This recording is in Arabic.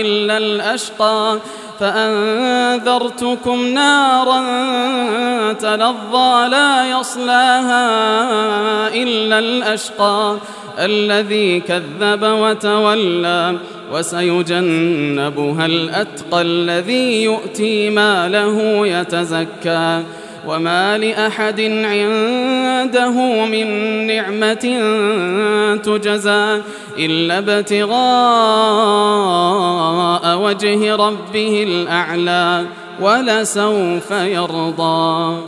إلا الأشقى فأنذرتكم نارا تلظى لا يصلاها إلا الأشقى الذي كذب وتولى وسيجنبها الأتقى الذي يؤتي ماله يتزكى وما لأحد عنده من نعمة تجزى إلا ابتغاء وجه ربه الأعلى ولسوف يرضى